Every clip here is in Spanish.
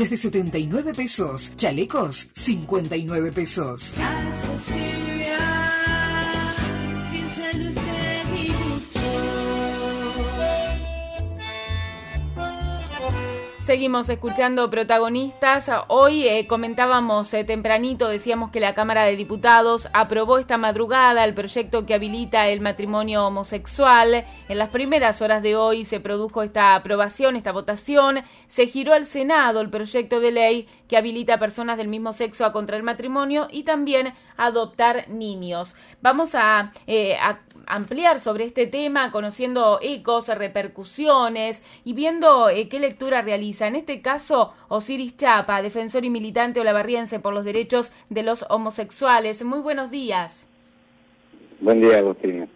Desde 79 pesos. Chalecos, 59 pesos. Seguimos escuchando protagonistas. Hoy eh, comentábamos eh, tempranito, decíamos que la Cámara de Diputados aprobó esta madrugada el proyecto que habilita el matrimonio homosexual. En las primeras horas de hoy se produjo esta aprobación, esta votación. Se giró al Senado el proyecto de ley que habilita a personas del mismo sexo a contraer matrimonio y también adoptar niños. Vamos a, eh, a ampliar sobre este tema, conociendo ecos, repercusiones y viendo qué lectura realiza en este caso Osiris Chapa, defensor y militante olavarriense por los derechos de los homosexuales. Muy buenos días. Buen día, Agustina.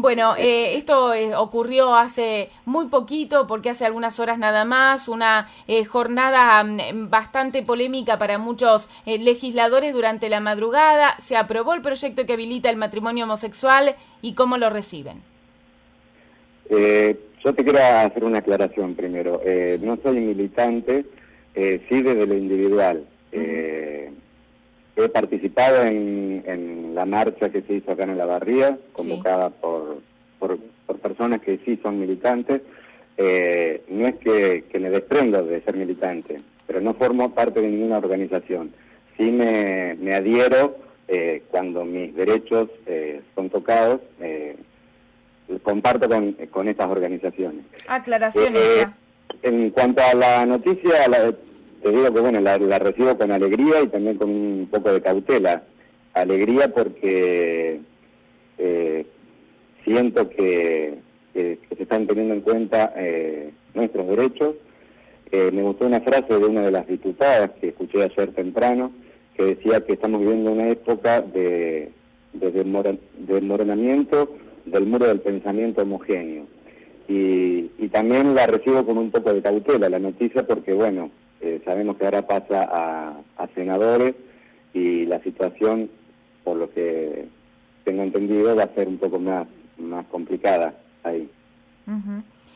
Bueno, eh, esto eh, ocurrió hace muy poquito, porque hace algunas horas nada más, una eh, jornada mm, bastante polémica para muchos legisladores durante la madrugada. Se aprobó el proyecto que habilita el matrimonio homosexual y cómo lo reciben. Yo te quiero hacer una aclaración primero. Eh, no soy militante, eh, sí desde lo individual. Eh, he participado en, la marcha que se hizo acá en la barría, convocada por, por, personas que sí son militantes. no es que, me desprendo de ser militante, pero no formo parte de ninguna organización. Sí me, me adhiero cuando mis derechos son tocados comparto con, con estas organizaciones. Aclaración eh, En cuanto a la noticia, te digo que bueno, la, recibo con alegría y también con un poco de cautela. Alegría porque eh, siento que, se están teniendo en cuenta eh, nuestros derechos. me gustó una frase de una de las diputadas que escuché ayer temprano, que decía que estamos viviendo una época de, de desmoronamiento del muro del pensamiento homogéneo. Y, también la recibo con un poco de cautela la noticia porque, bueno, eh, sabemos que ahora pasa a, senadores y la situación, por lo que tengo entendido, va a ser un poco más, más complicada ahí.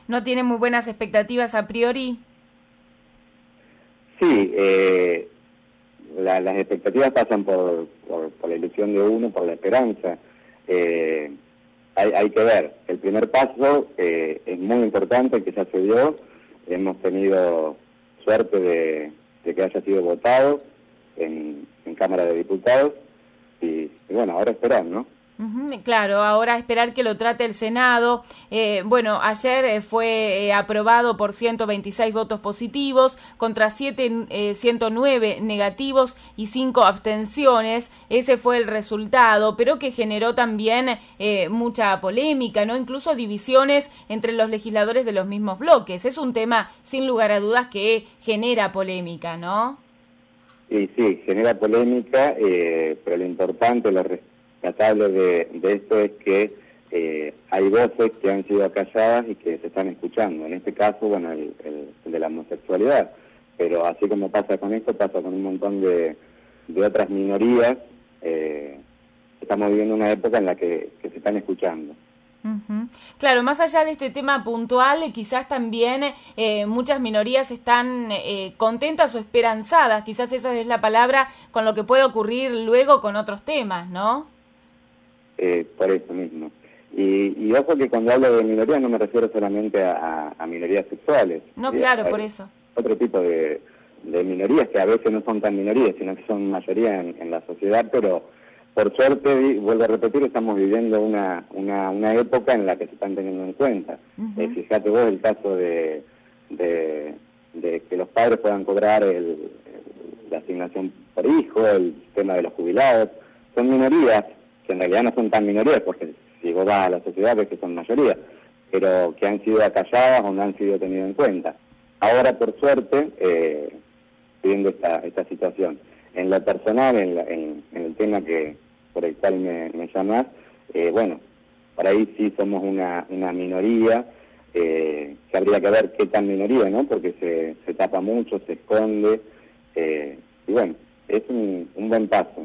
¿No tiene muy buenas expectativas a priori? Sí, eh, las expectativas pasan por, por, por, la ilusión de uno, por la esperanza. Eh, hay, que ver. El primer paso eh, es muy importante que ya se dio. Hemos tenido suerte de, que haya sido votado en, Cámara de Diputados. Y, y bueno, ahora esperar, ¿no? Claro, ahora esperar que lo trate el Senado. Eh, bueno, ayer eh, fue eh, aprobado por 126 votos positivos contra 7, 109 negativos y 5 abstenciones. Ese fue el resultado, pero que generó también mucha polémica, ¿no? Incluso divisiones entre los legisladores de los mismos bloques. Es un tema, sin lugar a dudas, que genera polémica, ¿no? Sí, sí, genera polémica, pero lo importante, lo rescatable de, de esto es que eh, hay voces que han sido acalladas y que se están escuchando. En este caso, bueno, el, de la homosexualidad. Pero así como pasa con esto, pasa con un montón de, de otras minorías. Eh, estamos viviendo una época en la que, se están escuchando. Claro, más allá de este tema puntual, eh, quizás también muchas minorías están contentas o esperanzadas, quizás esa es la palabra, con lo que puede ocurrir luego con otros temas, ¿no? Eh, por eso mismo. Y, y, ojo que cuando hablo de minorías no me refiero solamente a, minorías sexuales. No, claro, por eso. Otro tipo de, minorías que a veces no son tan minorías, sino que son mayoría en, la sociedad, pero por suerte, vuelvo a repetir, estamos viviendo una, una, una época en la que se están teniendo en cuenta. Eh, fíjate vos el caso de, de, que los padres puedan cobrar el, la asignación por hijo, el tema de los jubilados, son minorías que en realidad no son tan minorías, porque si vos vas a la sociedad ves que son mayoría, pero que han sido acalladas o no han sido tenidas en cuenta. Ahora, por suerte, eh, viendo esta, esta situación. En lo personal, en, el tema que por el cual me, me llamas, eh, bueno, por ahí sí somos una, una minoría, eh, que habría que ver qué tan minoría, ¿no? Porque se, se tapa mucho, se esconde, eh, y bueno, es un, un buen paso.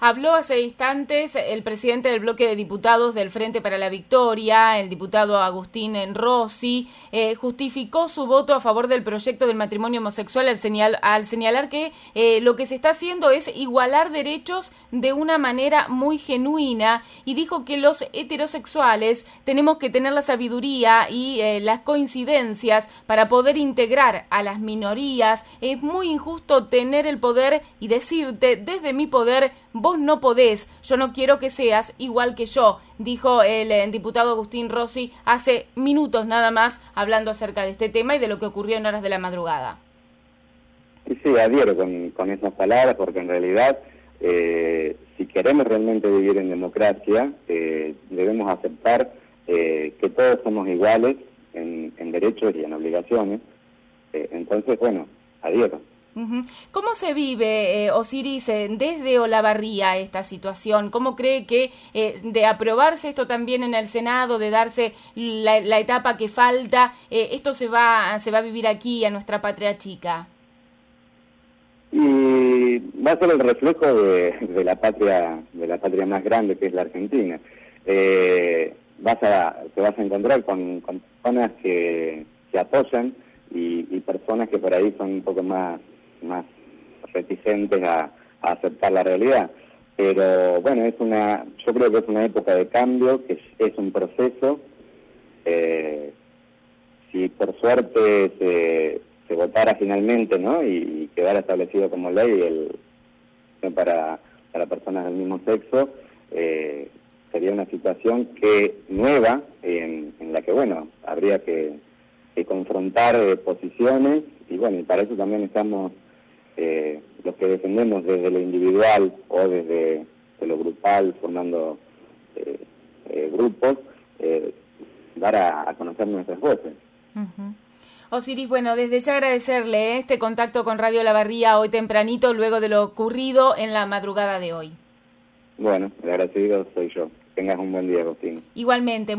Habló hace instantes el presidente del bloque de diputados del Frente para la Victoria, el diputado Agustín Rossi, eh, justificó su voto a favor del proyecto del matrimonio homosexual al, al señalar que eh, lo que se está haciendo es igualar derechos de una manera muy genuina y dijo que los heterosexuales tenemos que tener la sabiduría y eh, las coincidencias para poder integrar a las minorías. Es muy injusto tener el poder y decirte desde mi poder vos no podés, yo no quiero que seas igual que yo, dijo el, eh, diputado Agustín Rossi hace minutos nada más hablando acerca de este tema y de lo que ocurrió en horas de la madrugada. Sí, sí, adhiero con, esas palabras porque en realidad eh, si queremos realmente vivir en democracia eh, debemos aceptar que todos somos iguales en, en derechos y en obligaciones. entonces, bueno, adhiero. ¿Cómo se vive, eh, Osiris, eh, desde Olavarría esta situación? ¿Cómo cree que eh, de aprobarse esto también en el Senado, de darse la, etapa que falta, esto se va, se va a vivir aquí, a nuestra patria chica? Y va a ser el reflejo de, la patria de la patria más grande que es la Argentina. vas a, te vas a encontrar con, personas que, que apoyan y personas que por ahí son un poco más más reticentes a, aceptar la realidad. Pero bueno, es una, yo creo que es una época de cambio, que es, un proceso. Eh, si por suerte se, se votara finalmente, ¿no? Y, quedara establecido como ley el para, para personas del mismo sexo, eh, sería una situación que nueva en, la que bueno habría que, que confrontar eh, posiciones y bueno y para eso también estamos eh, los que defendemos desde lo individual o desde lo grupal, formando eh, eh, grupos, dar a, conocer nuestras voces. Osiris, bueno, desde ya agradecerle este contacto con Radio La Barría hoy tempranito, luego de lo ocurrido en la madrugada de hoy. Bueno, el agradecido soy yo. Tengas un buen día, Agustín. Igualmente.